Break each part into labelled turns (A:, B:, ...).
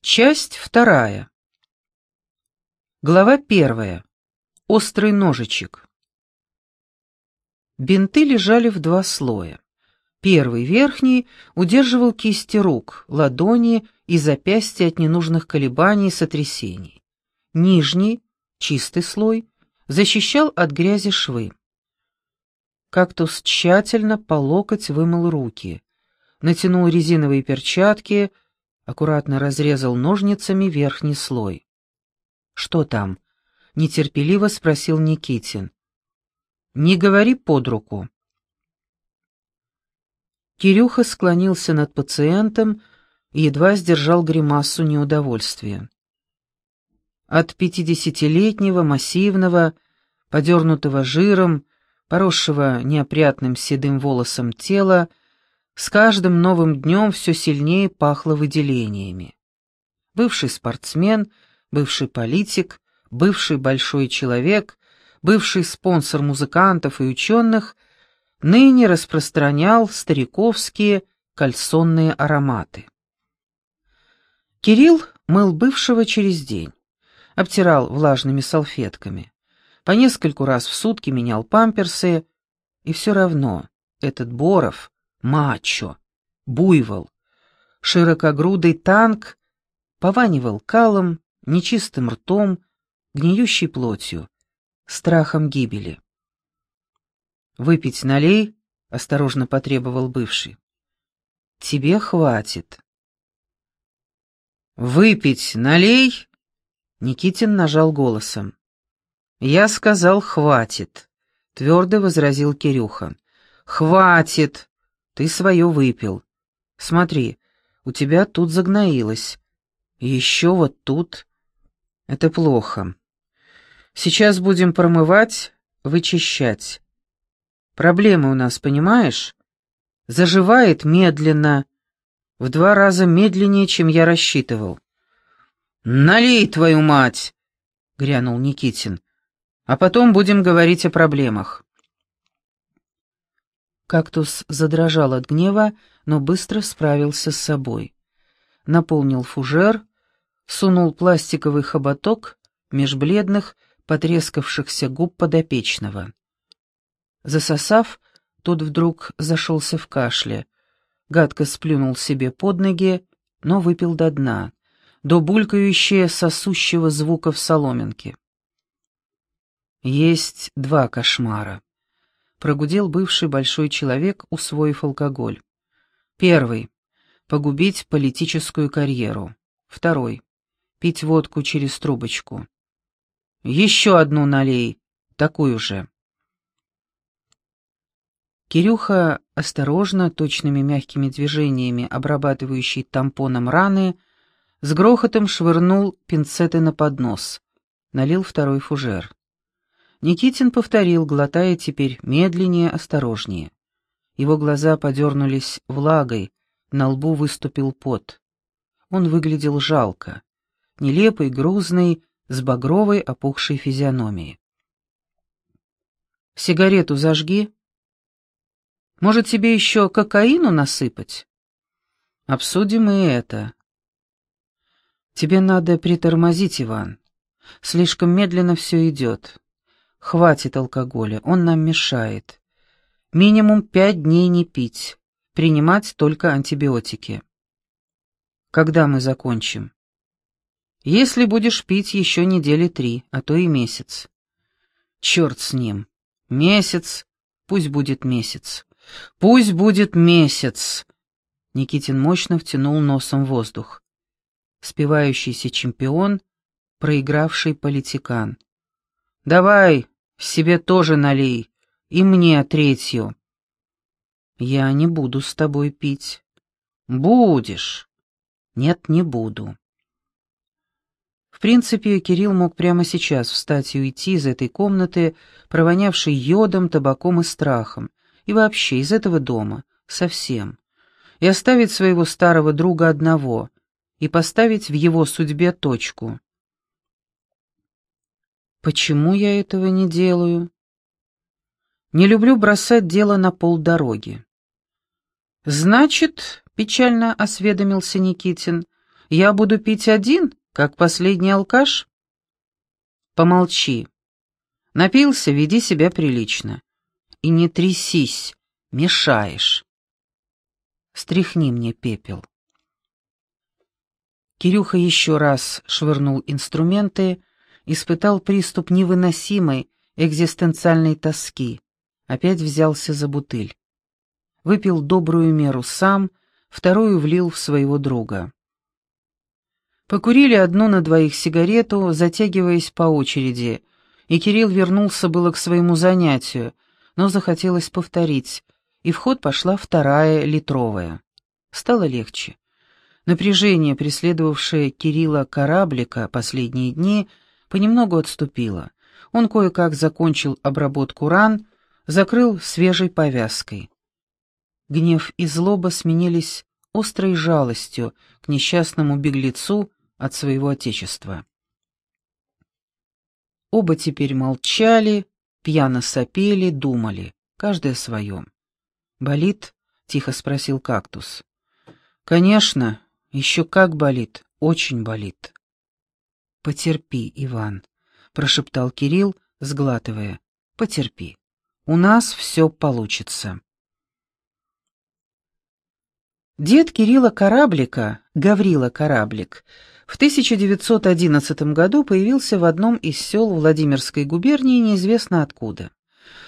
A: Часть вторая. Глава первая. Острый ножичек. Бинты лежали в два слоя. Первый, верхний, удерживал кисти рук, ладони и запястья от ненужных колебаний и сотрясений. Нижний, чистый слой, защищал от грязи швы. Кактус тщательно по локоть вымыл руки, натянул резиновые перчатки, аккуратно разрезал ножницами верхний слой. «Что там?» — нетерпеливо спросил Никитин. «Не говори под руку». Кирюха склонился над пациентом и едва сдержал гримасу неудовольствия. От пятидесятилетнего, массивного, подернутого жиром, поросшего неопрятным седым волосом тела, с каждым новым днем все сильнее пахло выделениями. Бывший спортсмен, бывший политик, бывший большой человек, бывший спонсор музыкантов и ученых, ныне распространял стариковские кальсонные ароматы. Кирилл мыл бывшего через день, обтирал влажными салфетками, по нескольку раз в сутки менял памперсы, и все равно этот Боров — мачо, буйвол, широкогрудый танк пованивал калом, нечистым ртом, гниющей плотью, страхом гибели. «Выпить налей?» — осторожно потребовал бывший. «Тебе хватит». «Выпить налей?» — Никитин нажал голосом. «Я сказал, хватит», — твердо возразил Кирюха. «Хватит!» Ты свое выпил. Смотри, у тебя тут загноилось. Еще вот тут. Это плохо. Сейчас будем промывать, вычищать. Проблемы у нас, понимаешь? Заживает медленно, в два раза медленнее, чем я рассчитывал. «Налей, твою мать!» — грянул Никитин. «А потом будем говорить о проблемах». Кактус задрожал от гнева, но быстро справился с собой. Наполнил фужер, сунул пластиковый хоботок меж бледных, потрескавшихся губ подопечного. Засосав, тот вдруг зашелся в кашле, гадко сплюнул себе под ноги, но выпил до дна, до булькающего сосущего звука в соломинке. Есть два кошмара прогудел бывший большой человек, усвоив алкоголь. Первый — погубить политическую карьеру. Второй — пить водку через трубочку. Еще одну налей, такую же. Кирюха, осторожно, точными мягкими движениями, обрабатывающий тампоном раны, с грохотом швырнул пинцеты на поднос, налил второй фужер. Никитин повторил, глотая теперь медленнее, осторожнее. Его глаза подернулись влагой, на лбу выступил пот. Он выглядел жалко, нелепый, грузный, с багровой опухшей физиономией. «Сигарету зажги. Может, тебе еще кокаину насыпать?» «Обсудим и это». «Тебе надо притормозить, Иван. Слишком медленно все идет. Хватит алкоголя, он нам мешает. Минимум пять дней не пить, принимать только антибиотики. Когда мы закончим? Если будешь пить еще недели три, а то и месяц. Черт с ним. Месяц, пусть будет месяц. Пусть будет месяц. Никитин мощно втянул носом воздух. Спивающийся чемпион, проигравший политикан. Давай, себе тоже налей, и мне третью. Я не буду с тобой пить. Будешь. Нет, не буду. В принципе, Кирилл мог прямо сейчас встать и уйти из этой комнаты, провонявшей йодом, табаком и страхом, и вообще из этого дома, совсем, и оставить своего старого друга одного, и поставить в его судьбе точку. Почему я этого не делаю? Не люблю бросать дело на полдороги. Значит, печально осведомился Никитин, Я буду пить один, как последний алкаш? Помолчи. Напился, веди себя прилично. И не трясись, мешаешь. Стряхни мне пепел. Кирюха еще раз швырнул инструменты, испытал приступ невыносимой экзистенциальной тоски, опять взялся за бутыль. Выпил добрую меру сам, вторую влил в своего друга. Покурили одну на двоих сигарету, затягиваясь по очереди, и Кирилл вернулся было к своему занятию, но захотелось повторить, и в ход пошла вторая литровая. Стало легче. Напряжение, преследовавшее Кирилла кораблика последние дни, понемногу отступило. Он кое-как закончил обработку ран, закрыл свежей повязкой. Гнев и злоба сменились острой жалостью к несчастному беглецу, от своего отечества. Оба теперь молчали, пьяно сопели, думали, каждый о своем. «Болит?» — тихо спросил кактус. «Конечно, еще как болит, очень болит». «Потерпи, Иван», — прошептал Кирилл, сглатывая. «Потерпи. У нас все получится». Дед Кирилла Кораблика, Гаврила Кораблик, в 1911 году появился в одном из сел Владимирской губернии неизвестно откуда.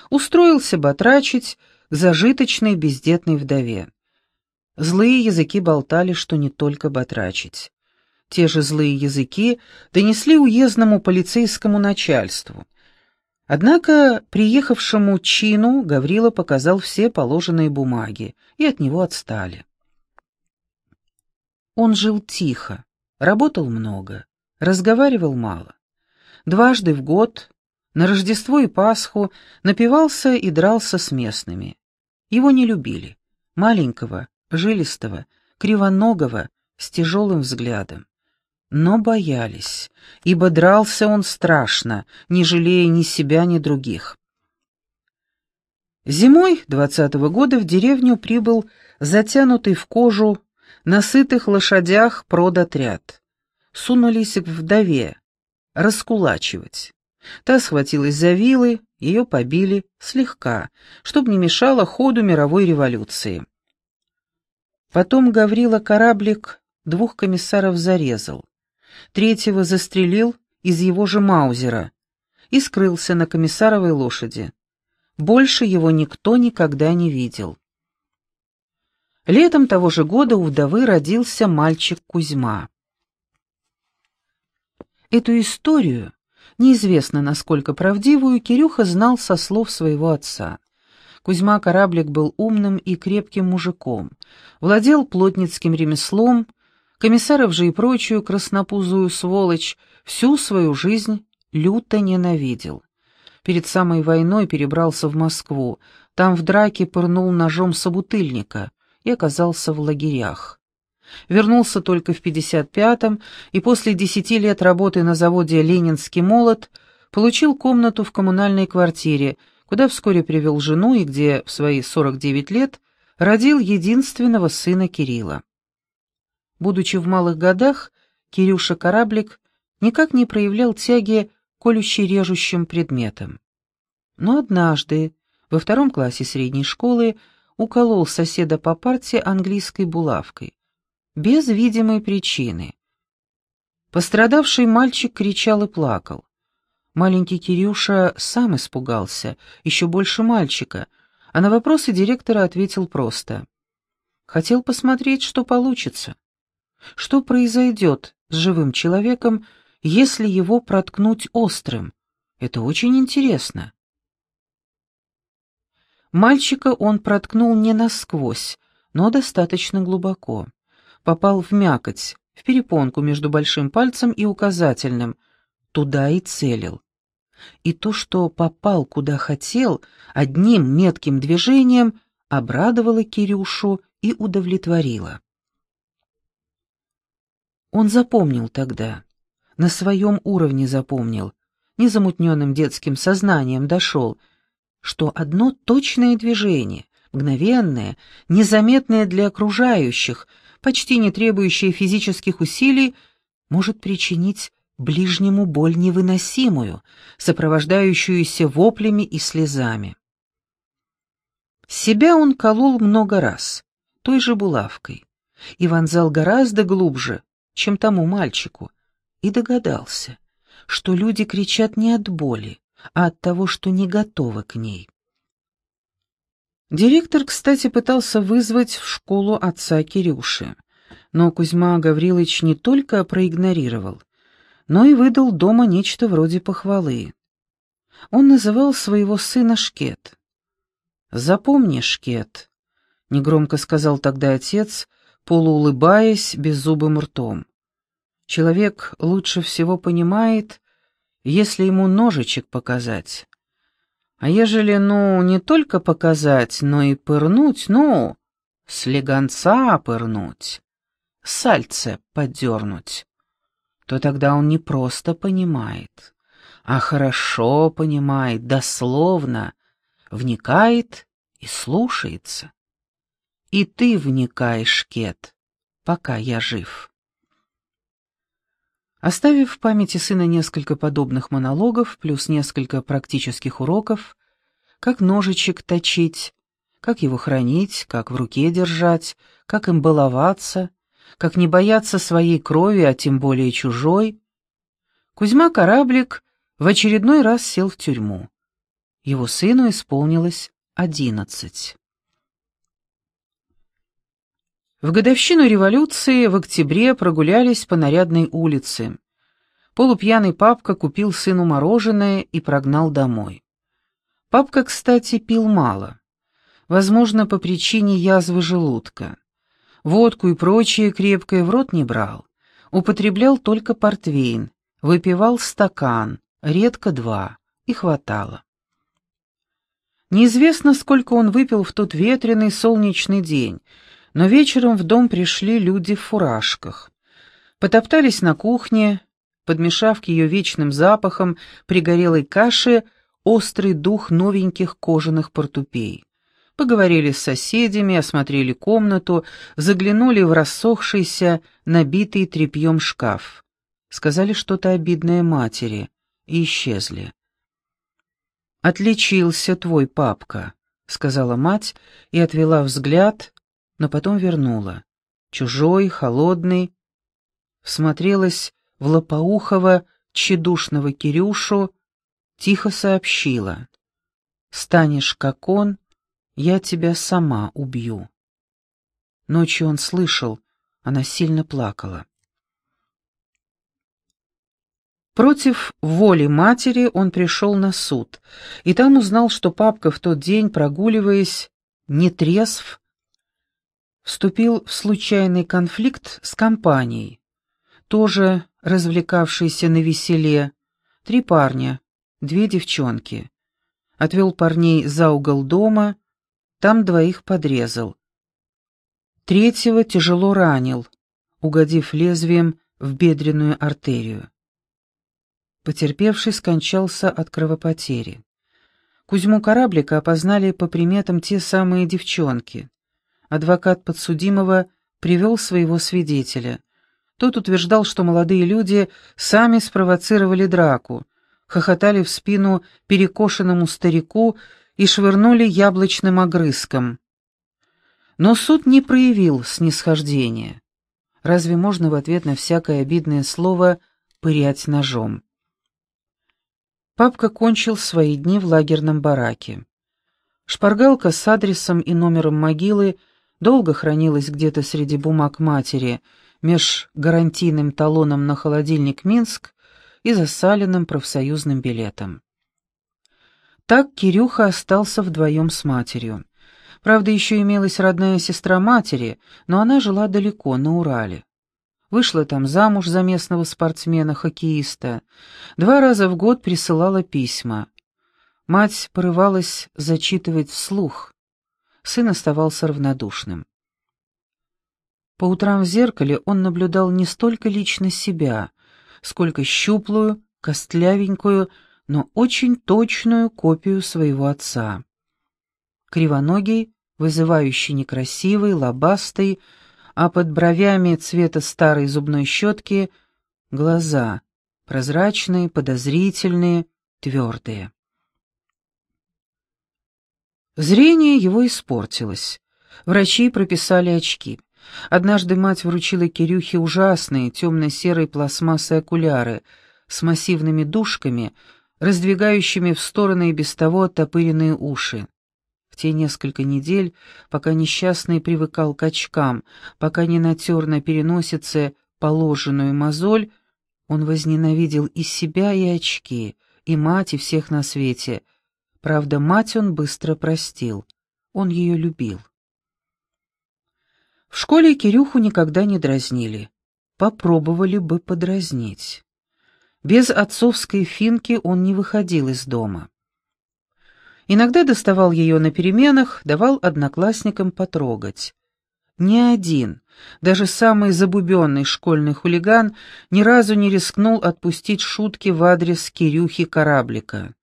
A: Устроился батрачить к зажиточной бездетной вдове. Злые языки болтали, что не только батрачить. Те же злые языки донесли уездному полицейскому начальству. Однако приехавшему чину Гаврила показал все положенные бумаги, и от него отстали. Он жил тихо, Работал много, разговаривал мало. Дважды в год, на Рождество и Пасху, напивался и дрался с местными. Его не любили. Маленького, жилистого, кривоногого, с тяжелым взглядом. Но боялись, ибо дрался он страшно, не жалея ни себя, ни других. Зимой двадцатого года в деревню прибыл затянутый в кожу на сытых лошадях продотряд. Сунулись к вдове, раскулачивать. Та схватилась за вилы, ее побили слегка, чтобы не мешало ходу мировой революции. Потом Гаврила Кораблик двух комиссаров зарезал, третьего застрелил из его же маузера и скрылся на комиссаровой лошади. Больше его никто никогда не видел. Летом того же года у вдовы родился мальчик Кузьма. Эту историю, неизвестно насколько правдивую, Кирюха знал со слов своего отца. Кузьма Кораблик был умным и крепким мужиком, владел плотницким ремеслом, комиссаров же и прочую краснопузую сволочь всю свою жизнь люто ненавидел. Перед самой войной перебрался в Москву, там в драке пырнул ножом собутыльника, и оказался в лагерях. Вернулся только в 55-м и после десяти лет работы на заводе «Ленинский молот» получил комнату в коммунальной квартире, куда вскоре привел жену и где в свои 49 лет родил единственного сына Кирилла. Будучи в малых годах, Кирюша Кораблик никак не проявлял тяги колюще-режущим предметам. Но однажды, во втором классе средней школы, уколол соседа по парте английской булавкой. Без видимой причины. Пострадавший мальчик кричал и плакал. Маленький Кирюша сам испугался, еще больше мальчика, а на вопросы директора ответил просто. Хотел посмотреть, что получится. Что произойдет с живым человеком, если его проткнуть острым? Это очень интересно. Мальчика он проткнул не насквозь, но достаточно глубоко. Попал в мякоть, в перепонку между большим пальцем и указательным. Туда и целил. И то, что попал куда хотел, одним метким движением обрадовало Кирюшу и удовлетворило. Он запомнил тогда, на своем уровне запомнил, незамутненным детским сознанием дошел — что одно точное движение, мгновенное, незаметное для окружающих, почти не требующее физических усилий, может причинить ближнему боль невыносимую, сопровождающуюся воплями и слезами. Себя он колол много раз, той же булавкой, и вонзал гораздо глубже, чем тому мальчику, и догадался, что люди кричат не от боли, а от того, что не готовы к ней. Директор, кстати, пытался вызвать в школу отца Кирюши, но Кузьма Гаврилович не только проигнорировал, но и выдал дома нечто вроде похвалы. Он называл своего сына Шкет. «Запомни, Шкет», — негромко сказал тогда отец, полуулыбаясь беззубым ртом. «Человек лучше всего понимает, если ему ножичек показать. А ежели, ну, не только показать, но и пырнуть, ну, слегонца пырнуть, сальце подернуть, то тогда он не просто понимает, а хорошо понимает, дословно, вникает и слушается. И ты вникаешь, Кет, пока я жив. Оставив в памяти сына несколько подобных монологов, плюс несколько практических уроков, как ножичек точить, как его хранить, как в руке держать, как им баловаться, как не бояться своей крови, а тем более чужой, Кузьма Кораблик в очередной раз сел в тюрьму. Его сыну исполнилось одиннадцать. В годовщину революции в октябре прогулялись по нарядной улице. Полупьяный папка купил сыну мороженое и прогнал домой. Папка, кстати, пил мало. Возможно, по причине язвы желудка. Водку и прочее крепкое в рот не брал. Употреблял только портвейн, выпивал стакан, редко два, и хватало. Неизвестно, сколько он выпил в тот ветреный солнечный день, но вечером в дом пришли люди в фуражках. Потоптались на кухне, подмешав к ее вечным запахам пригорелой каши острый дух новеньких кожаных портупей. Поговорили с соседями, осмотрели комнату, заглянули в рассохшийся, набитый тряпьем шкаф. Сказали что-то обидное матери и исчезли. «Отличился твой папка», — сказала мать и отвела взгляд, но потом вернула. Чужой, холодный. Всмотрелась в лопоухого, тщедушного Кирюшу, тихо сообщила. «Станешь как он, я тебя сама убью». Ночью он слышал, она сильно плакала. Против воли матери он пришел на суд, и там узнал, что папка в тот день, прогуливаясь, не трезв, вступил в случайный конфликт с компанией, тоже развлекавшейся на веселе, три парня, две девчонки. Отвел парней за угол дома, там двоих подрезал. Третьего тяжело ранил, угодив лезвием в бедренную артерию. Потерпевший скончался от кровопотери. Кузьму Кораблика опознали по приметам те самые девчонки. Адвокат подсудимого привел своего свидетеля. Тот утверждал, что молодые люди сами спровоцировали драку, хохотали в спину перекошенному старику и швырнули яблочным огрызком. Но суд не проявил снисхождения. Разве можно в ответ на всякое обидное слово пырять ножом? Папка кончил свои дни в лагерном бараке. Шпаргалка с адресом и номером могилы долго хранилась где-то среди бумаг матери, меж гарантийным талоном на холодильник Минск и засаленным профсоюзным билетом. Так Кирюха остался вдвоем с матерью. Правда, еще имелась родная сестра матери, но она жила далеко, на Урале. Вышла там замуж за местного спортсмена-хоккеиста. Два раза в год присылала письма. Мать порывалась зачитывать вслух. Сын оставался равнодушным. По утрам в зеркале он наблюдал не столько лично себя, сколько щуплую, костлявенькую, но очень точную копию своего отца. Кривоногий, вызывающий некрасивый, лобастый, а под бровями цвета старой зубной щетки глаза, прозрачные, подозрительные, твердые. Зрение его испортилось. Врачи прописали очки. Однажды мать вручила Кирюхе ужасные темно-серые пластмассовые окуляры с массивными дужками, раздвигающими в стороны и без того оттопыренные уши. В те несколько недель, пока несчастный привыкал к очкам, пока не натер на переносице положенную мозоль, он возненавидел и себя, и очки, и мать, и всех на свете. Правда, мать он быстро простил. Он ее любил. В школе Кирюху никогда не дразнили. Попробовали бы подразнить. Без отцовской финки он не выходил из дома. Иногда доставал ее на переменах, давал одноклассникам потрогать. Ни один, даже самый забубенный школьный хулиган ни разу не рискнул отпустить шутки в адрес Кирюхи Кораблика.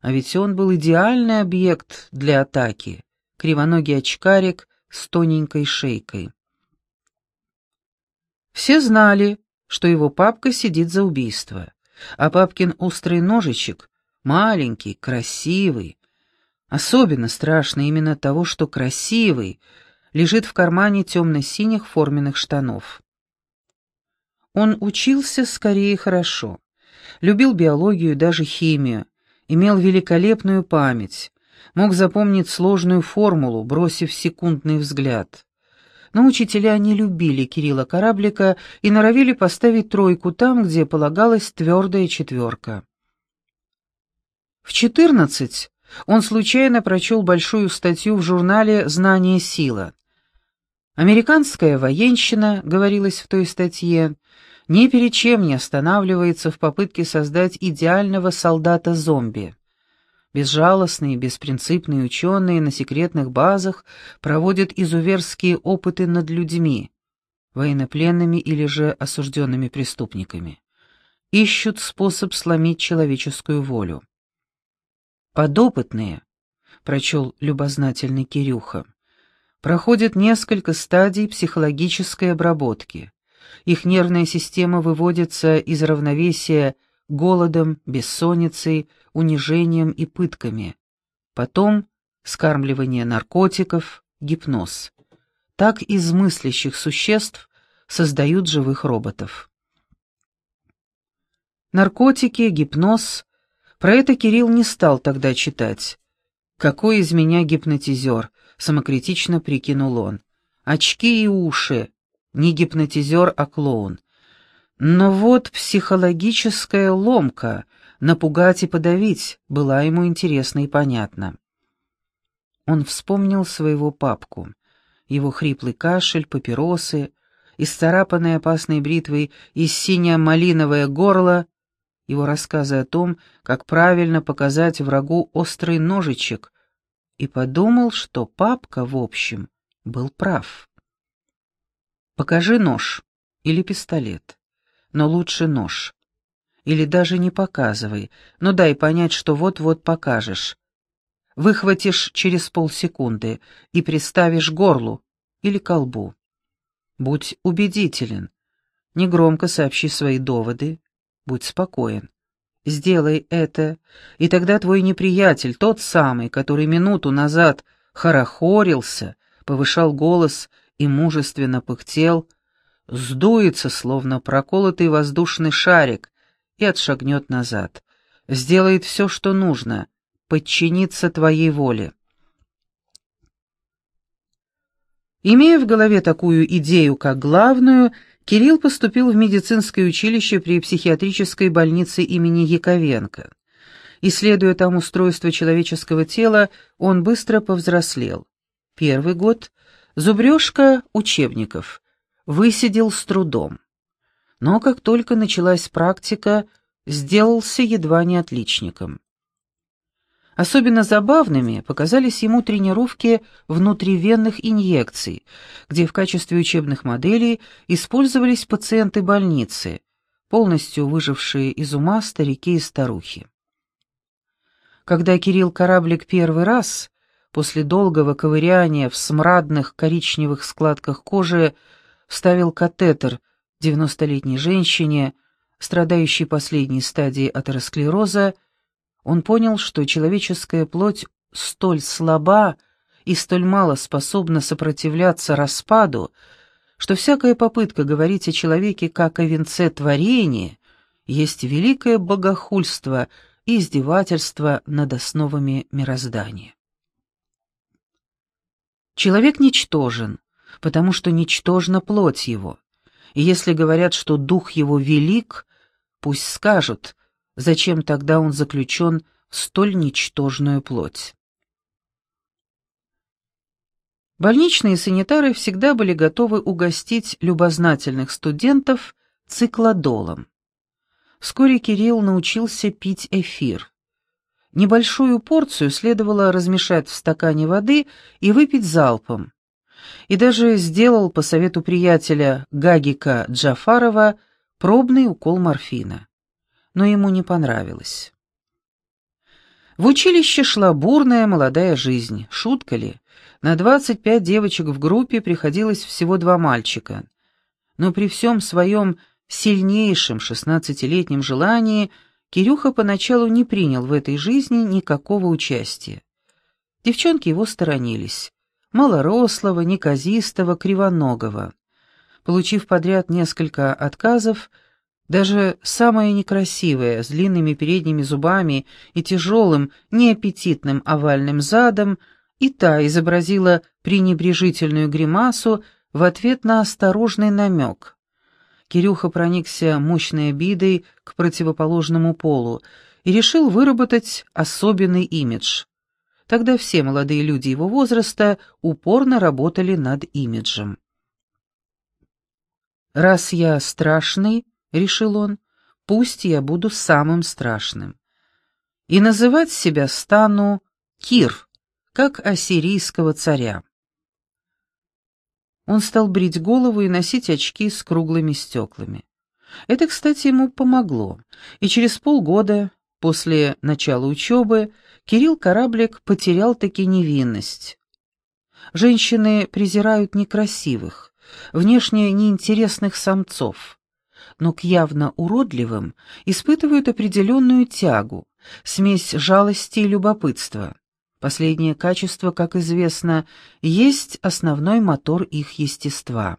A: А ведь он был идеальный объект для атаки, кривоногий очкарик с тоненькой шейкой. Все знали, что его папка сидит за убийство, а папкин острый ножичек, маленький, красивый, Особенно страшно именно того, что красивый, лежит в кармане темно-синих форменных штанов. Он учился скорее хорошо, любил биологию и даже химию, имел великолепную память, мог запомнить сложную формулу, бросив секундный взгляд. Но учителя не любили Кирилла Кораблика и норовили поставить тройку там, где полагалась твердая четверка. В четырнадцать он случайно прочел большую статью в журнале «Знание сила». Американская военщина, говорилось в той статье, ни перед чем не останавливается в попытке создать идеального солдата-зомби. Безжалостные, беспринципные ученые на секретных базах проводят изуверские опыты над людьми, военнопленными или же осужденными преступниками. Ищут способ сломить человеческую волю. Подопытные, прочел любознательный Кирюха, проходят несколько стадий психологической обработки. Их нервная система выводится из равновесия голодом, бессонницей, унижением и пытками. Потом скармливание наркотиков, гипноз. Так из мыслящих существ создают живых роботов. Наркотики, гипноз про это Кирилл не стал тогда читать. «Какой из меня гипнотизер?» — самокритично прикинул он. «Очки и уши. Не гипнотизер, а клоун. Но вот психологическая ломка, напугать и подавить, была ему интересна и понятна. Он вспомнил своего папку, его хриплый кашель, папиросы, исцарапанное опасной бритвой и сине-малиновое горло — его рассказы о том, как правильно показать врагу острый ножичек, и подумал, что папка, в общем, был прав. «Покажи нож или пистолет, но лучше нож. Или даже не показывай, но дай понять, что вот-вот покажешь. Выхватишь через полсекунды и приставишь горлу или колбу. Будь убедителен, негромко сообщи свои доводы, Будь спокоен. Сделай это, и тогда твой неприятель, тот самый, который минуту назад хорохорился, повышал голос и мужественно пыхтел, сдуется, словно проколотый воздушный шарик, и отшагнет назад. Сделает все, что нужно, подчинится твоей воле. Имея в голове такую идею как главную, Кирилл поступил в медицинское училище при психиатрической больнице имени Яковенко. Исследуя там устройство человеческого тела, он быстро повзрослел. Первый год — зубрежка учебников, высидел с трудом. Но как только началась практика, сделался едва не отличником. Особенно забавными показались ему тренировки внутривенных инъекций, где в качестве учебных моделей использовались пациенты больницы, полностью выжившие из ума старики и старухи. Когда Кирилл Кораблик первый раз, после долгого ковыряния в смрадных коричневых складках кожи, вставил катетер девяностолетней женщине, страдающей последней стадией атеросклероза, он понял, что человеческая плоть столь слаба и столь мало способна сопротивляться распаду, что всякая попытка говорить о человеке как о венце творения есть великое богохульство и издевательство над основами мироздания. Человек ничтожен, потому что ничтожна плоть его, и если говорят, что дух его велик, пусть скажут, зачем тогда он заключен в столь ничтожную плоть. Больничные санитары всегда были готовы угостить любознательных студентов циклодолом. Вскоре Кирилл научился пить эфир. Небольшую порцию следовало размешать в стакане воды и выпить залпом. И даже сделал по совету приятеля Гагика Джафарова пробный укол морфина. Но ему не понравилось. В училище шла бурная молодая жизнь, шутка ли? На 25 девочек в группе приходилось всего два мальчика. Но при всем своем сильнейшем шестнадцатилетнем желании Кирюха поначалу не принял в этой жизни никакого участия. Девчонки его сторонились. Малорослого, неказистого, кривоногого. Получив подряд несколько отказов, даже самая некрасивая, с длинными передними зубами и тяжелым, неаппетитным овальным задом, и та изобразила пренебрежительную гримасу в ответ на осторожный намек. Кирюха проникся мощной обидой к противоположному полу и решил выработать особенный имидж. Тогда все молодые люди его возраста упорно работали над имиджем. «Раз я страшный», — решил он, — «пусть я буду самым страшным. И называть себя стану Кир, как ассирийского царя». Он стал брить голову и носить очки с круглыми стеклами. Это, кстати, ему помогло, и через полгода после начала учебы Кирилл Кораблик потерял таки невинность. Женщины презирают некрасивых, внешне неинтересных самцов, но к явно уродливым испытывают определенную тягу, смесь жалости и любопытства. Последнее качество, как известно, есть основной мотор их естества.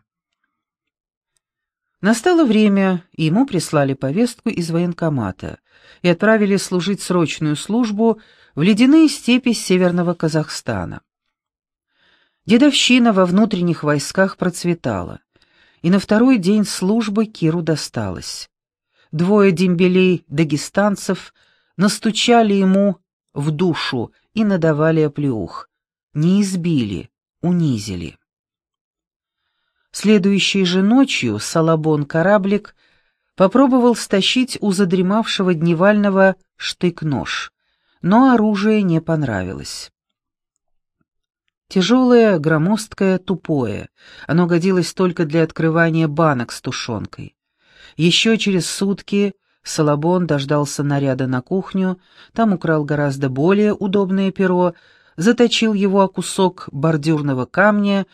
A: Настало время, и ему прислали повестку из военкомата и отправили служить срочную службу в ледяные степи северного Казахстана. Дедовщина во внутренних войсках процветала, и на второй день службы Киру досталось. Двое дембелей-дагестанцев настучали ему в душу и надавали оплеух. Не избили, унизили. Следующей же ночью Салабон-кораблик попробовал стащить у задремавшего дневального штык-нож, но оружие не понравилось. Тяжелое, громоздкое, тупое. Оно годилось только для открывания банок с тушенкой. Еще через сутки Салабон дождался наряда на кухню, там украл гораздо более удобное перо, заточил его о кусок бордюрного камня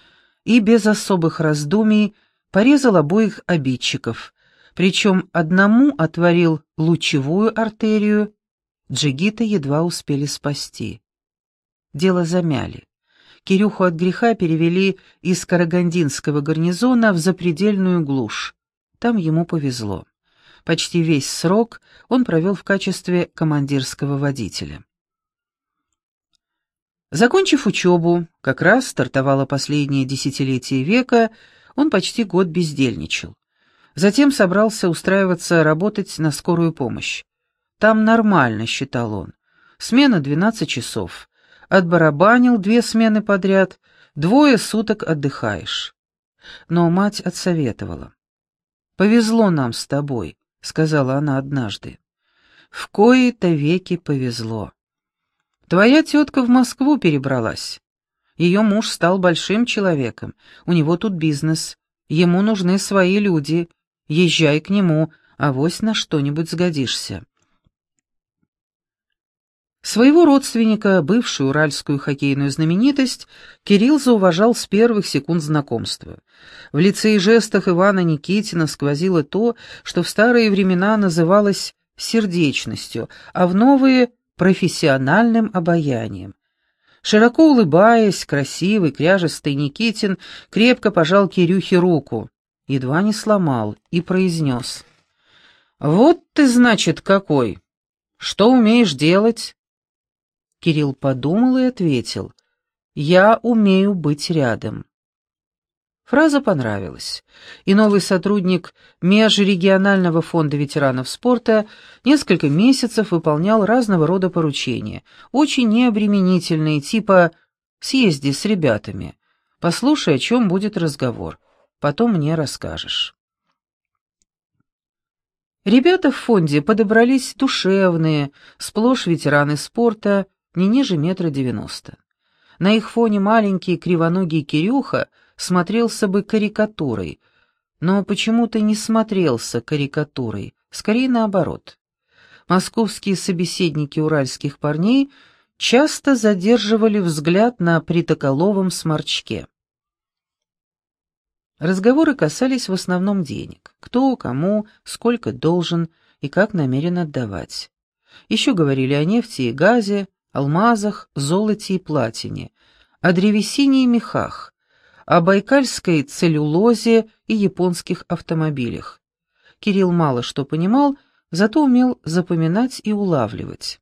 A: и без особых раздумий порезал обоих обидчиков, причем одному отворил лучевую артерию, джигита едва успели спасти. Дело замяли. Кирюху от греха перевели из Карагандинского гарнизона в запредельную глушь. Там ему повезло. Почти весь срок он провел в качестве командирского водителя. Закончив учебу, как раз стартовало последнее десятилетие века, он почти год бездельничал. Затем собрался устраиваться работать на скорую помощь. Там нормально, считал он. Смена 12 часов. Отбарабанил две смены подряд, двое суток отдыхаешь. Но мать отсоветовала. «Повезло нам с тобой сказала она однажды. В кои-то веки повезло. Твоя тетка в Москву перебралась. Ее муж стал большим человеком, у него тут бизнес, ему нужны свои люди. Езжай к нему, авось на что-нибудь сгодишься. Своего родственника, бывшую уральскую хоккейную знаменитость, Кирилл зауважал с первых секунд знакомства. В лице и жестах Ивана Никитина сквозило то, что в старые времена называлось сердечностью, а в новые — профессиональным обаянием. Широко улыбаясь, красивый, кряжестый Никитин крепко пожал Кирюхе руку, едва не сломал, и произнес. «Вот ты, значит, какой! Что умеешь делать?» Кирилл подумал и ответил. «Я умею быть рядом». Фраза понравилась, и новый сотрудник Межрегионального фонда ветеранов спорта несколько месяцев выполнял разного рода поручения, очень необременительные, типа «съезди с ребятами», «послушай, о чем будет разговор, потом мне расскажешь». Ребята в фонде подобрались душевные, сплошь ветераны спорта, не ниже метра девяносто. На их фоне маленький кривоногий Кирюха смотрелся бы карикатурой, но почему-то не смотрелся карикатурой, скорее наоборот. Московские собеседники уральских парней часто задерживали взгляд на притоколовом сморчке. Разговоры касались в основном денег. Кто, кому, сколько должен и как намерен отдавать. Еще говорили о нефти и газе, алмазах, золоте и платине, о древесине и мехах, о байкальской целлюлозе и японских автомобилях. Кирилл мало что понимал, зато умел запоминать и улавливать.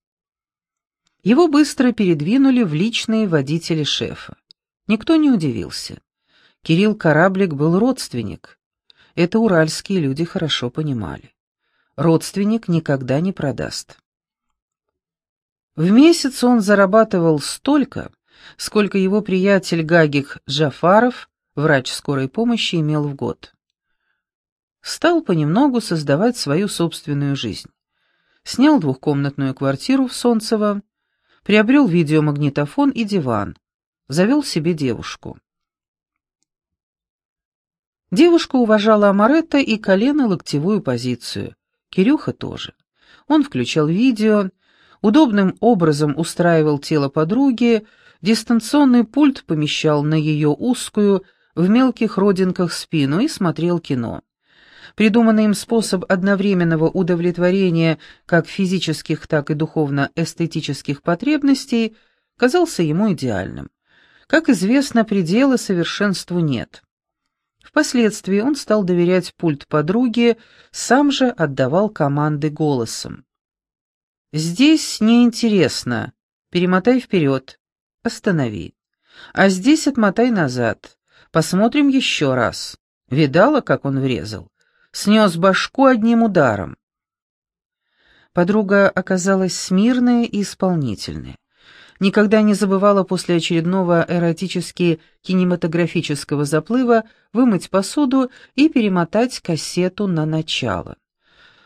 A: Его быстро передвинули в личные водители шефа. Никто не удивился. Кирилл Кораблик был родственник. Это уральские люди хорошо понимали. Родственник никогда не продаст. В месяц он зарабатывал столько, сколько его приятель Гагик Джафаров, врач скорой помощи, имел в год. Стал понемногу создавать свою собственную жизнь. Снял двухкомнатную квартиру в Солнцево, приобрел видеомагнитофон и диван, завел себе девушку. Девушка уважала Амаретто и колено-локтевую позицию, Кирюха тоже. Он включал видео, удобным образом устраивал тело подруги, дистанционный пульт помещал на ее узкую, в мелких родинках спину и смотрел кино. Придуманный им способ одновременного удовлетворения как физических, так и духовно-эстетических потребностей казался ему идеальным. Как известно, предела совершенству нет. Впоследствии он стал доверять пульт подруге, сам же отдавал команды голосом. Здесь неинтересно. Перемотай вперед. Останови. А здесь отмотай назад. Посмотрим еще раз. Видала, как он врезал? Снес башку одним ударом. Подруга оказалась смирная и исполнительная. Никогда не забывала после очередного эротически кинематографического заплыва вымыть посуду и перемотать кассету на начало.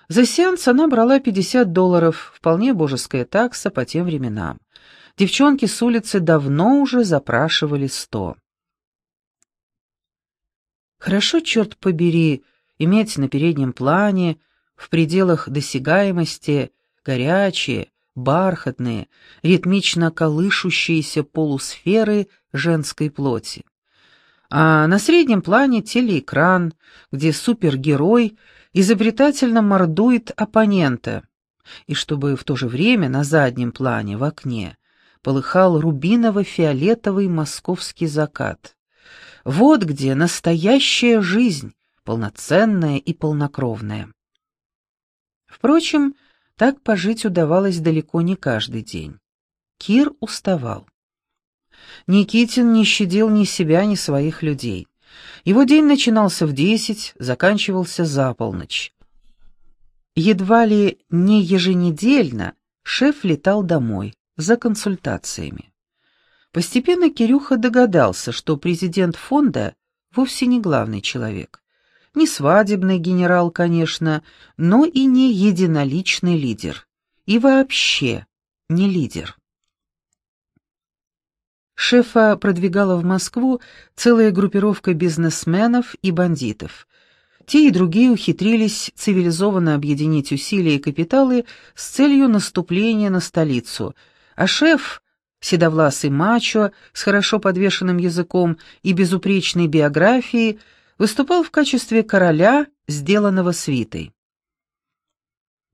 A: За сеанс она брала 50 долларов, вполне божеская такса по тем временам. Девчонки с улицы давно уже запрашивали сто. Хорошо, черт побери, иметь на переднем плане, в пределах досягаемости, горячие, бархатные, ритмично колышущиеся полусферы женской плоти. А на среднем плане телеэкран, где супергерой — изобретательно мордует оппонента, и чтобы в то же время на заднем плане в окне полыхал рубиново-фиолетовый московский закат. Вот где настоящая жизнь, полноценная и полнокровная. Впрочем, так пожить удавалось далеко не каждый день. Кир уставал. Никитин не щадил ни себя, ни своих людей. Его день начинался в десять, заканчивался за полночь. Едва ли не еженедельно шеф летал домой за консультациями. Постепенно Кирюха догадался, что президент фонда вовсе не главный человек. Не свадебный генерал, конечно, но и не единоличный лидер. И вообще не лидер. Шефа продвигала в Москву целая группировка бизнесменов и бандитов. Те и другие ухитрились цивилизованно объединить усилия и капиталы с целью наступления на столицу, А шеф, седовласый мачо с хорошо подвешенным языком и безупречной биографией, выступал в качестве короля, сделанного свитой.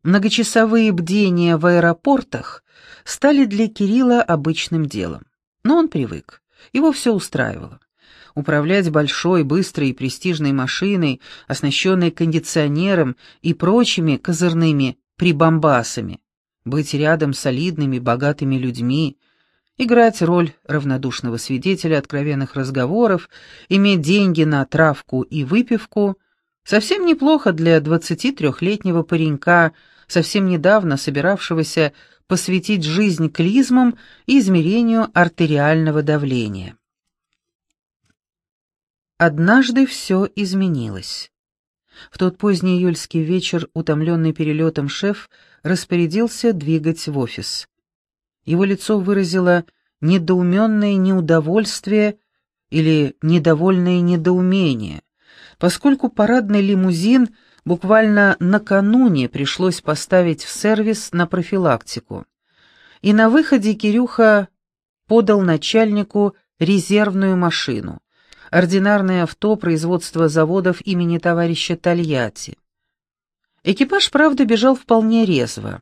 A: Многочасовые бдения в аэропортах стали для Кирилла обычным делом. Но он привык, его все устраивало. Управлять большой, быстрой и престижной машиной, оснащенной кондиционером и прочими козырными прибамбасами, быть рядом с солидными, богатыми людьми, играть роль равнодушного свидетеля откровенных разговоров, иметь деньги на травку и выпивку — совсем неплохо для 23-летнего паренька, совсем недавно собиравшегося посвятить жизнь клизмам и измерению артериального давления. Однажды все изменилось. В тот поздний июльский вечер, утомленный перелетом шеф, распорядился двигать в офис. Его лицо выразило недоуменное неудовольствие или недовольное недоумение, поскольку парадный лимузин буквально накануне пришлось поставить в сервис на профилактику. И на выходе Кирюха подал начальнику резервную машину, ординарное авто производства заводов имени товарища Тольятти. Экипаж, правда, бежал вполне резво.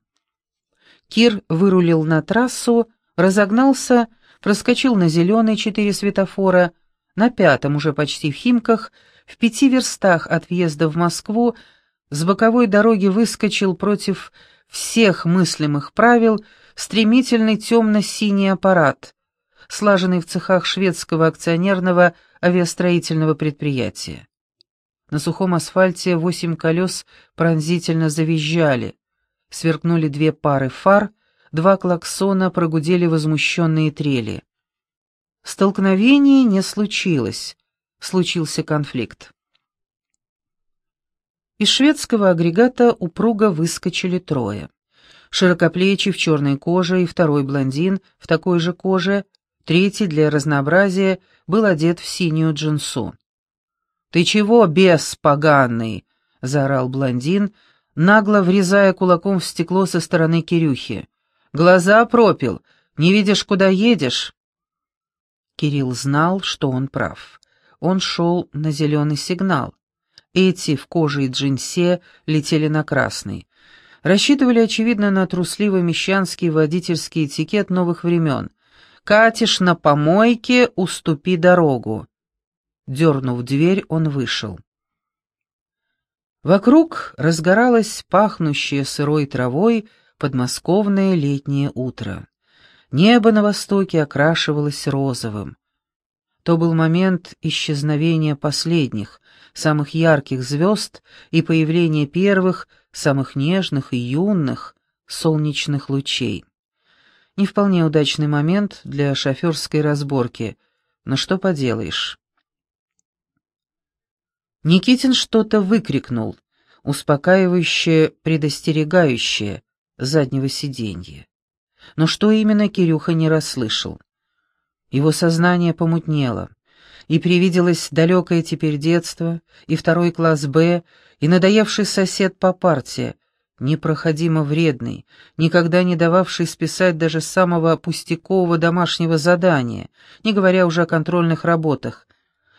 A: Кир вырулил на трассу, разогнался, проскочил на зеленый четыре светофора, на пятом уже почти в Химках — в пяти верстах от въезда в Москву с боковой дороги выскочил против всех мыслимых правил стремительный темно-синий аппарат, слаженный в цехах шведского акционерного авиастроительного предприятия. На сухом асфальте восемь колес пронзительно завизжали, сверкнули две пары фар, два клаксона прогудели возмущенные трели. Столкновение не случилось, случился конфликт. Из шведского агрегата упруго выскочили трое. Широкоплечий в черной коже и второй блондин в такой же коже, третий для разнообразия был одет в синюю джинсу. «Ты чего, бес поганый?» — заорал блондин, нагло врезая кулаком в стекло со стороны Кирюхи. «Глаза пропил, не видишь, куда едешь?» Кирилл знал, что он прав он шел на зеленый сигнал. Эти в коже и джинсе летели на красный. Рассчитывали, очевидно, на трусливый мещанский водительский этикет новых времен. «Катишь на помойке, уступи дорогу». Дернув дверь, он вышел. Вокруг разгоралось пахнущее сырой травой подмосковное летнее утро. Небо на востоке окрашивалось розовым. То был момент исчезновения последних, самых ярких звезд и появления первых, самых нежных и юных, солнечных лучей. Не вполне удачный момент для шоферской разборки, но что поделаешь. Никитин что-то выкрикнул, успокаивающее, предостерегающее заднего сиденья. Но что именно Кирюха не расслышал. Его сознание помутнело, и привиделось далекое теперь детство, и второй класс «Б», и надоевший сосед по парте, непроходимо вредный, никогда не дававший списать даже самого пустякового домашнего задания, не говоря уже о контрольных работах,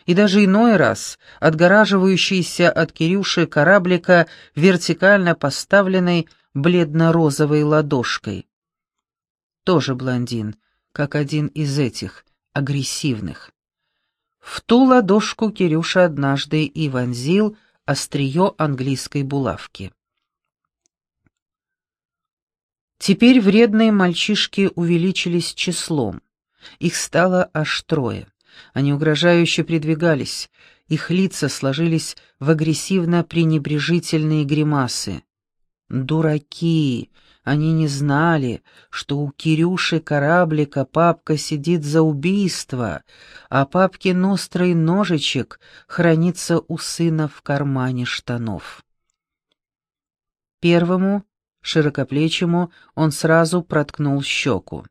A: и даже иной раз отгораживающийся от Кирюши кораблика вертикально поставленной бледно-розовой ладошкой. Тоже блондин, как один из этих, агрессивных. В ту ладошку Кирюша однажды и вонзил острие английской булавки. Теперь вредные мальчишки увеличились числом. Их стало аж трое. Они угрожающе придвигались, их лица сложились в агрессивно-пренебрежительные гримасы. «Дураки!» Они не знали, что у Кирюши кораблика папка сидит за убийство, а папкин острый ножичек хранится у сына в кармане штанов. Первому, широкоплечему, он сразу проткнул щеку.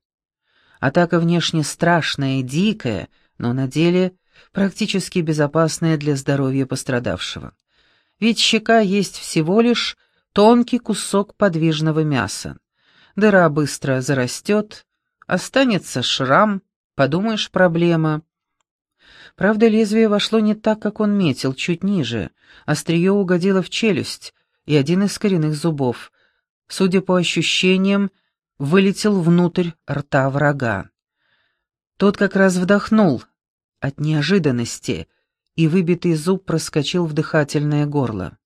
A: Атака внешне страшная и дикая, но на деле практически безопасная для здоровья пострадавшего. Ведь щека есть всего лишь тонкий кусок подвижного мяса. Дыра быстро зарастет, Останется шрам, подумаешь, проблема. Правда, лезвие вошло не так, как он метил, чуть ниже. Острие угодило в челюсть, и один из коренных зубов, судя по ощущениям, вылетел внутрь рта врага. Тот как раз вдохнул от неожиданности, и выбитый зуб проскочил в дыхательное горло.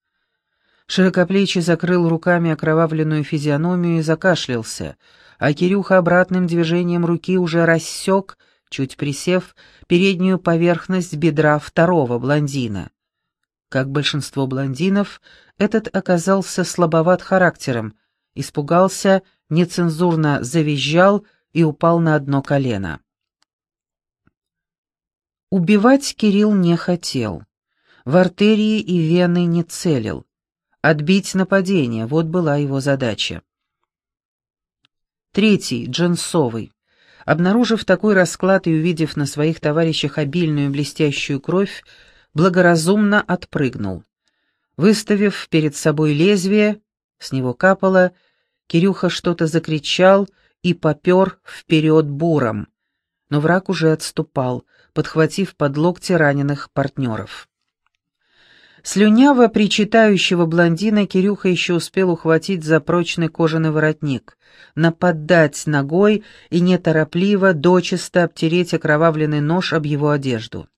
A: Широкоплечий закрыл руками окровавленную физиономию и закашлялся, а Кирюха обратным движением руки уже рассек, чуть присев, переднюю поверхность бедра второго блондина. Как большинство блондинов, этот оказался слабоват характером, испугался, нецензурно завизжал и упал на одно колено. Убивать Кирилл не хотел. В артерии и вены не целил. Отбить нападение — вот была его задача. Третий, Дженсовый. Обнаружив такой расклад и увидев на своих товарищах обильную блестящую кровь, благоразумно отпрыгнул. Выставив перед собой лезвие, с него капало, Кирюха что-то закричал и попер вперед буром. Но враг уже отступал, подхватив под локти раненых партнеров. Слюняво причитающего блондина Кирюха еще успел ухватить за прочный кожаный воротник, нападать ногой и неторопливо, дочисто обтереть окровавленный нож об его одежду.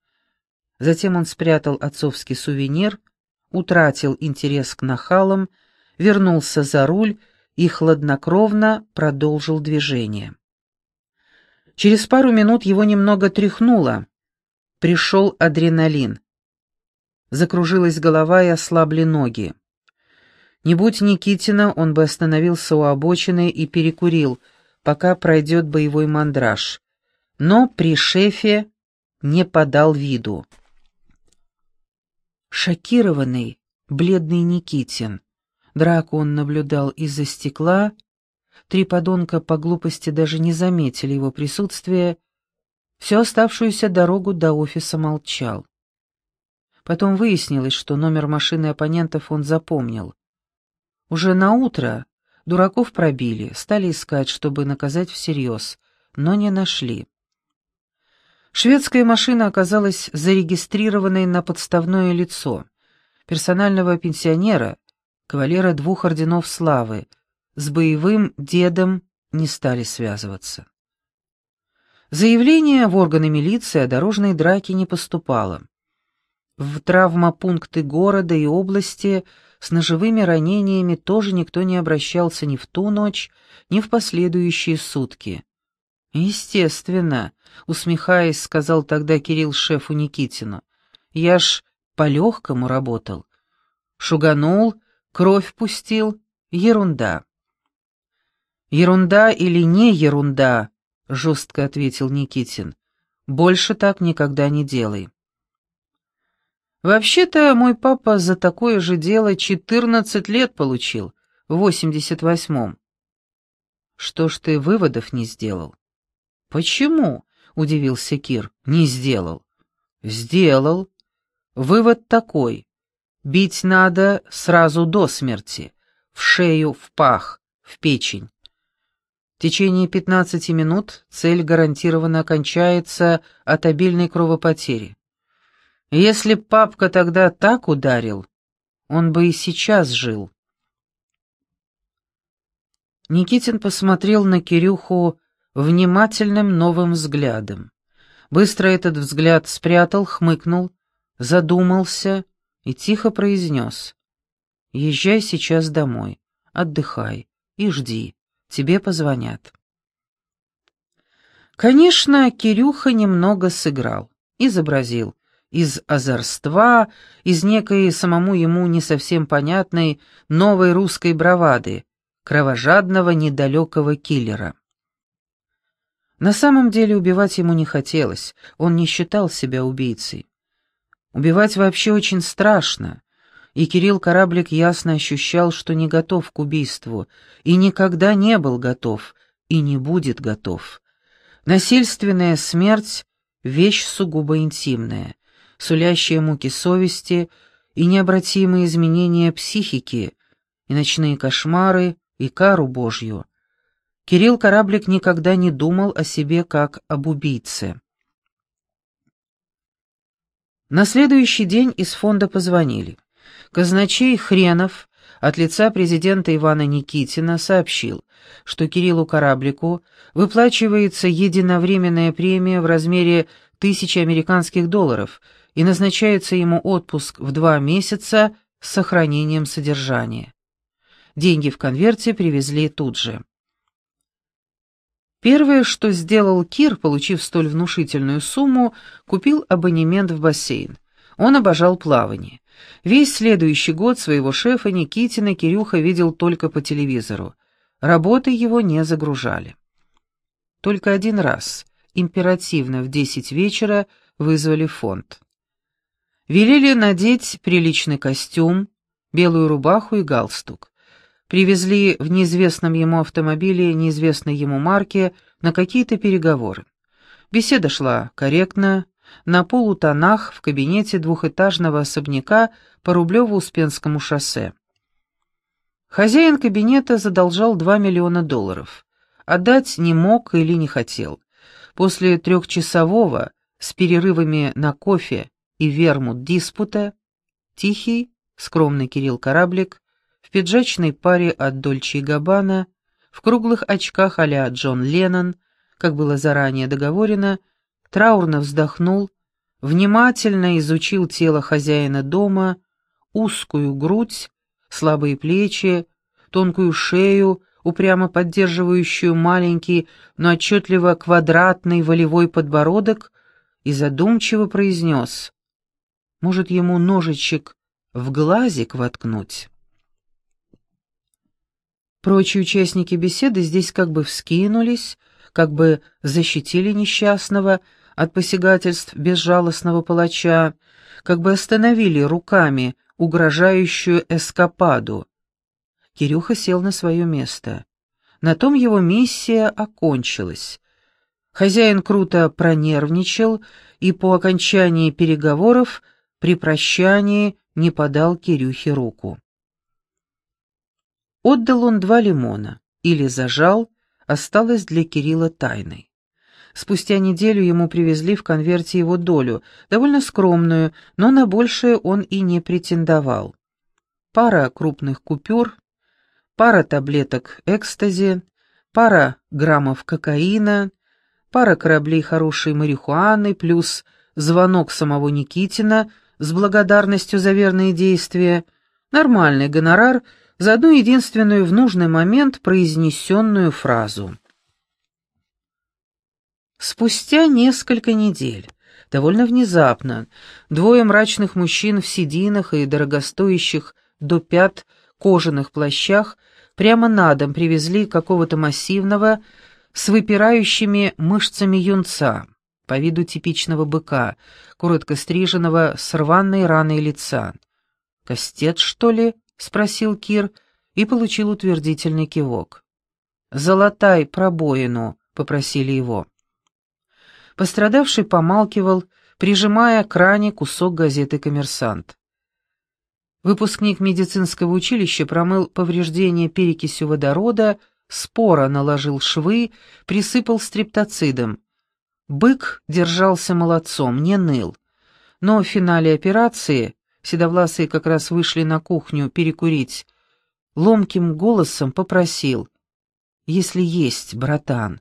A: Затем он спрятал отцовский сувенир, утратил интерес к нахалам, вернулся за руль и хладнокровно продолжил движение. Через пару минут его немного тряхнуло. Пришел адреналин. Закружилась голова и ослабли ноги. Не будь Никитина, он бы остановился у обочины и перекурил, пока пройдет боевой мандраж. Но при шефе не подал виду. Шокированный, бледный Никитин. Драку он наблюдал из-за стекла. Три подонка по глупости даже не заметили его присутствия. Всю оставшуюся дорогу до офиса молчал. Потом выяснилось, что номер машины оппонентов он запомнил. Уже на утро дураков пробили, стали искать, чтобы наказать всерьез, но не нашли. Шведская машина оказалась зарегистрированной на подставное лицо, персонального пенсионера, кавалера двух орденов славы, с боевым дедом не стали связываться. Заявление в органы милиции о дорожной драке не поступало в травмопункты города и области с ножевыми ранениями тоже никто не обращался ни в ту ночь, ни в последующие сутки. «Естественно», — усмехаясь, сказал тогда Кирилл шефу Никитину, — «я ж по-легкому работал. Шуганул, кровь пустил, ерунда». «Ерунда или не ерунда?» — жестко ответил Никитин. «Больше так никогда не делай». Вообще-то мой папа за такое же дело четырнадцать лет получил, в восемьдесят восьмом. Что ж ты выводов не сделал? Почему? удивился Кир. Не сделал. Сделал. Вывод такой: бить надо сразу до смерти, в шею, в пах, в печень. В течение пятнадцати минут цель гарантированно окончается от обильной кровопотери. Если б папка тогда так ударил, он бы и сейчас жил. Никитин посмотрел на Кирюху внимательным новым взглядом. Быстро этот взгляд спрятал, хмыкнул, задумался и тихо произнес. «Езжай сейчас домой, отдыхай и жди, тебе позвонят». Конечно, Кирюха немного сыграл, изобразил из озорства, из некой самому ему не совсем понятной новой русской бравады, кровожадного недалекого киллера. На самом деле убивать ему не хотелось, он не считал себя убийцей. Убивать вообще очень страшно, и Кирилл Кораблик ясно ощущал, что не готов к убийству, и никогда не был готов, и не будет готов. Насильственная смерть — вещь сугубо интимная — сулящие муки совести и необратимые изменения психики, и ночные кошмары, и кару Божью. Кирилл Кораблик никогда не думал о себе как об убийце. На следующий день из фонда позвонили. Казначей Хренов от лица президента Ивана Никитина сообщил, что Кириллу Кораблику выплачивается единовременная премия в размере тысячи американских долларов и назначается ему отпуск в два месяца с сохранением содержания. Деньги в конверте привезли тут же. Первое, что сделал Кир, получив столь внушительную сумму, купил абонемент в бассейн. Он обожал плавание. Весь следующий год своего шефа Никитина Кирюха видел только по телевизору. Работы его не загружали. Только один раз, императивно в десять вечера, вызвали фонд. Велели надеть приличный костюм, белую рубаху и галстук. Привезли в неизвестном ему автомобиле неизвестной ему марки на какие-то переговоры. Беседа шла корректно, на полутонах в кабинете двухэтажного особняка по Рублево-Успенскому шоссе. Хозяин кабинета задолжал 2 миллиона долларов. Отдать не мог или не хотел. После трехчасового, с перерывами на кофе и вермут диспута, тихий, скромный Кирилл Кораблик, в пиджачной паре от Дольче и Габбана, в круглых очках а Джон Леннон, как было заранее договорено, траурно вздохнул, внимательно изучил тело хозяина дома, узкую грудь, слабые плечи, тонкую шею, упрямо поддерживающую маленький, но отчетливо квадратный волевой подбородок, и задумчиво произнес может, ему ножичек в глазик воткнуть? Прочие участники беседы здесь как бы вскинулись, как бы защитили несчастного от посягательств безжалостного палача, как бы остановили руками угрожающую эскападу. Кирюха сел на свое место. На том его миссия окончилась. Хозяин круто пронервничал и по окончании переговоров при прощании не подал Кирюхе руку. Отдал он два лимона, или зажал, осталось для Кирилла тайной. Спустя неделю ему привезли в конверте его долю, довольно скромную, но на большее он и не претендовал. Пара крупных купюр, пара таблеток экстази, пара граммов кокаина, пара кораблей хорошей марихуаны, плюс звонок самого Никитина — с благодарностью за верные действия, нормальный гонорар за одну единственную в нужный момент произнесенную фразу. Спустя несколько недель, довольно внезапно, двое мрачных мужчин в сединах и дорогостоящих до пят кожаных плащах прямо на дом привезли какого-то массивного с выпирающими мышцами юнца по виду типичного быка, коротко стриженного, с рваной раной лица. «Костец, что ли?» — спросил Кир и получил утвердительный кивок. «Золотай пробоину», — попросили его. Пострадавший помалкивал, прижимая к ране кусок газеты «Коммерсант». Выпускник медицинского училища промыл повреждения перекисью водорода, спора наложил швы, присыпал стриптоцидом. Бык держался молодцом, не ныл. Но в финале операции, седовласые как раз вышли на кухню перекурить, ломким голосом попросил, «Если есть, братан,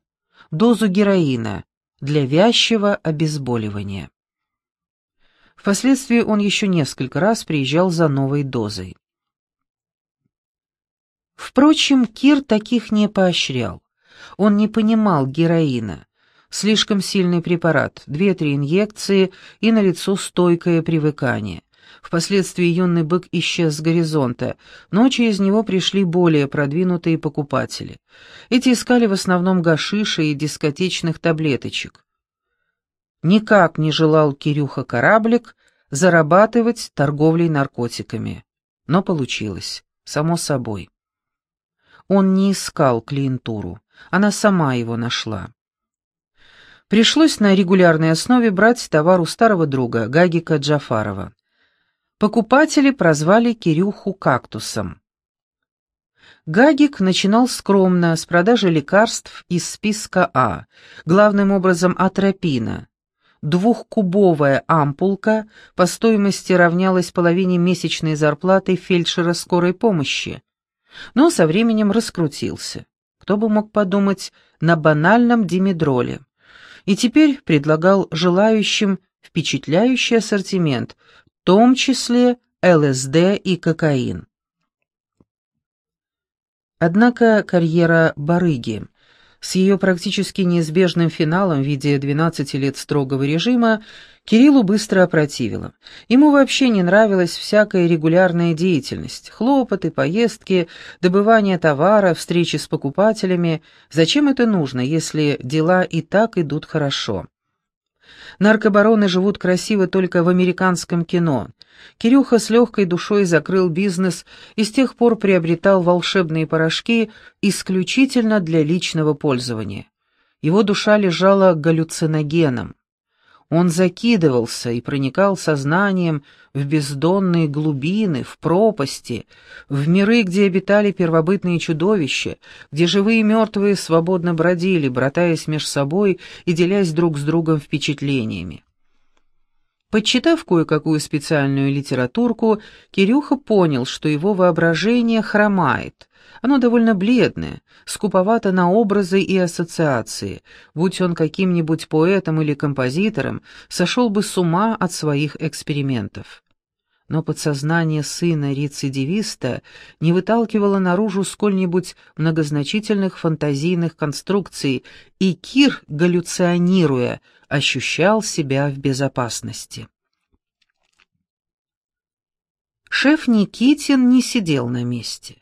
A: дозу героина для вязчего обезболивания». Впоследствии он еще несколько раз приезжал за новой дозой. Впрочем, Кир таких не поощрял. Он не понимал героина, Слишком сильный препарат, две-три инъекции и налицо стойкое привыкание. Впоследствии юный бык исчез с горизонта, но через него пришли более продвинутые покупатели. Эти искали в основном гашиша и дискотечных таблеточек. Никак не желал Кирюха Кораблик зарабатывать торговлей наркотиками. Но получилось, само собой. Он не искал клиентуру, она сама его нашла. Пришлось на регулярной основе брать товар у старого друга, Гагика Джафарова. Покупатели прозвали Кирюху кактусом. Гагик начинал скромно, с продажи лекарств из списка А, главным образом атропина. Двухкубовая ампулка по стоимости равнялась половине месячной зарплаты фельдшера скорой помощи. Но со временем раскрутился. Кто бы мог подумать на банальном димедроле. И теперь предлагал желающим впечатляющий ассортимент, в том числе ЛСД и кокаин. Однако карьера барыги с ее практически неизбежным финалом в виде 12 лет строгого режима Кириллу быстро опротивила. Ему вообще не нравилась всякая регулярная деятельность, хлопоты, поездки, добывание товара, встречи с покупателями. Зачем это нужно, если дела и так идут хорошо? Наркобароны живут красиво только в американском кино. Кирюха с легкой душой закрыл бизнес и с тех пор приобретал волшебные порошки исключительно для личного пользования. Его душа лежала галлюциногеном. Он закидывался и проникал сознанием в бездонные глубины, в пропасти, в миры, где обитали первобытные чудовища, где живые и мертвые свободно бродили, братаясь меж собой и делясь друг с другом впечатлениями. Подчитав кое-какую специальную литературку, Кирюха понял, что его воображение хромает. Оно довольно бледное, скуповато на образы и ассоциации. Будь он каким-нибудь поэтом или композитором, сошел бы с ума от своих экспериментов. Но подсознание сына рецидивиста не выталкивало наружу сколь-нибудь многозначительных фантазийных конструкций, и Кир, галлюционируя, ощущал себя в безопасности. Шеф Никитин не сидел на месте.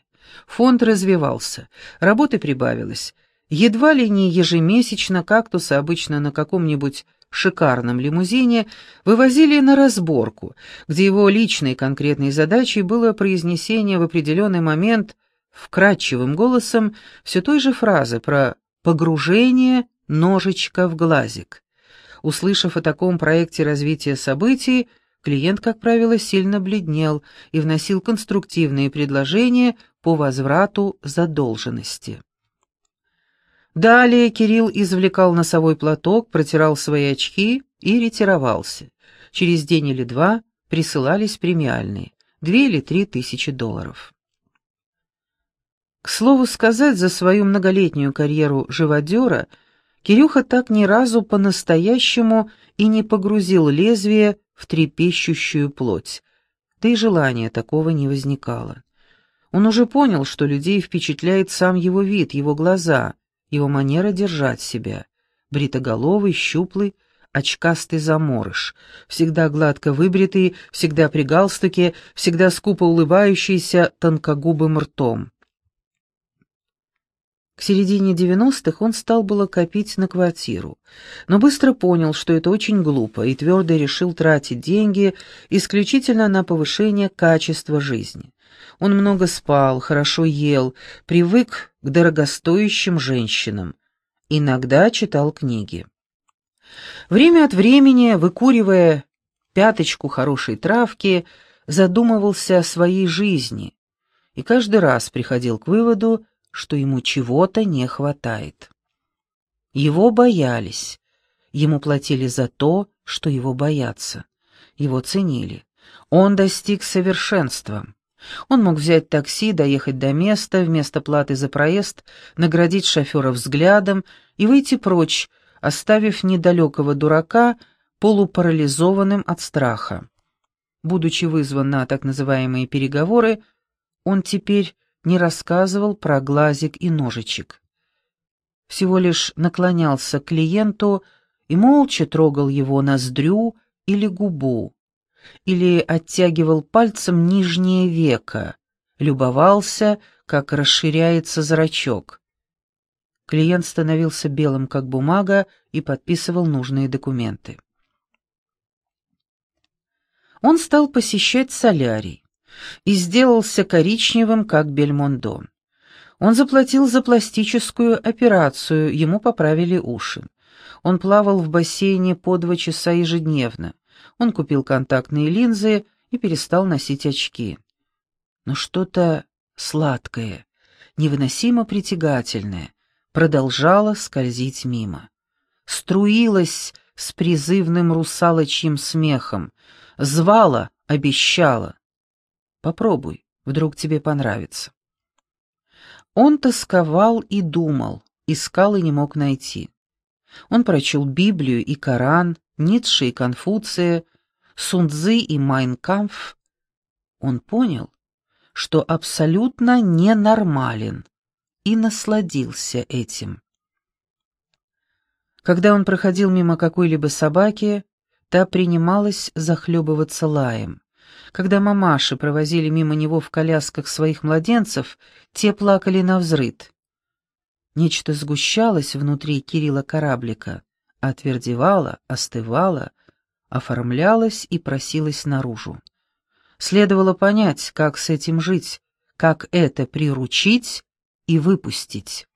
A: Фонд развивался, работы прибавилось. Едва ли не ежемесячно кактусы обычно на каком-нибудь шикарном лимузине вывозили на разборку, где его личной конкретной задачей было произнесение в определенный момент вкрадчивым голосом все той же фразы про погружение ножичка в глазик. Услышав о таком проекте развития событий, клиент, как правило, сильно бледнел и вносил конструктивные предложения по возврату задолженности. Далее Кирилл извлекал носовой платок, протирал свои очки и ретировался. Через день или два присылались премиальные — две или три тысячи долларов. К слову сказать, за свою многолетнюю карьеру живодера — Кирюха так ни разу по-настоящему и не погрузил лезвие в трепещущую плоть. Да и желания такого не возникало. Он уже понял, что людей впечатляет сам его вид, его глаза, его манера держать себя. Бритоголовый, щуплый, очкастый заморыш, всегда гладко выбритый, всегда при галстуке, всегда скупо улыбающийся тонкогубым ртом. К середине девяностых он стал было копить на квартиру, но быстро понял, что это очень глупо, и твердо решил тратить деньги исключительно на повышение качества жизни. Он много спал, хорошо ел, привык к дорогостоящим женщинам. Иногда читал книги. Время от времени, выкуривая пяточку хорошей травки, задумывался о своей жизни и каждый раз приходил к выводу, что ему чего-то не хватает. Его боялись, ему платили за то, что его боятся, его ценили. Он достиг совершенства. Он мог взять такси, доехать до места, вместо платы за проезд, наградить шофера взглядом и выйти прочь, оставив недалекого дурака полупарализованным от страха. Будучи вызван на так называемые переговоры, он теперь не рассказывал про глазик и ножичек. Всего лишь наклонялся к клиенту и молча трогал его ноздрю или губу, или оттягивал пальцем нижнее веко, любовался, как расширяется зрачок. Клиент становился белым, как бумага, и подписывал нужные документы. Он стал посещать солярий и сделался коричневым, как Бельмондо. Он заплатил за пластическую операцию, ему поправили уши. Он плавал в бассейне по два часа ежедневно. Он купил контактные линзы и перестал носить очки. Но что-то сладкое, невыносимо притягательное, продолжало скользить мимо. Струилась с призывным русалочьим смехом, звала, обещала. Попробуй, вдруг тебе понравится. Он тосковал и думал, искал и не мог найти. Он прочел Библию и Коран, Ницше и Конфуция, Сунцзы и Майнкамф. Он понял, что абсолютно ненормален, и насладился этим. Когда он проходил мимо какой-либо собаки, та принималась захлебываться лаем. Когда мамаши провозили мимо него в колясках своих младенцев, те плакали на взрыд. Нечто сгущалось внутри Кирилла кораблика, отвердевало, остывало, оформлялось и просилось наружу. Следовало понять, как с этим жить, как это приручить и выпустить.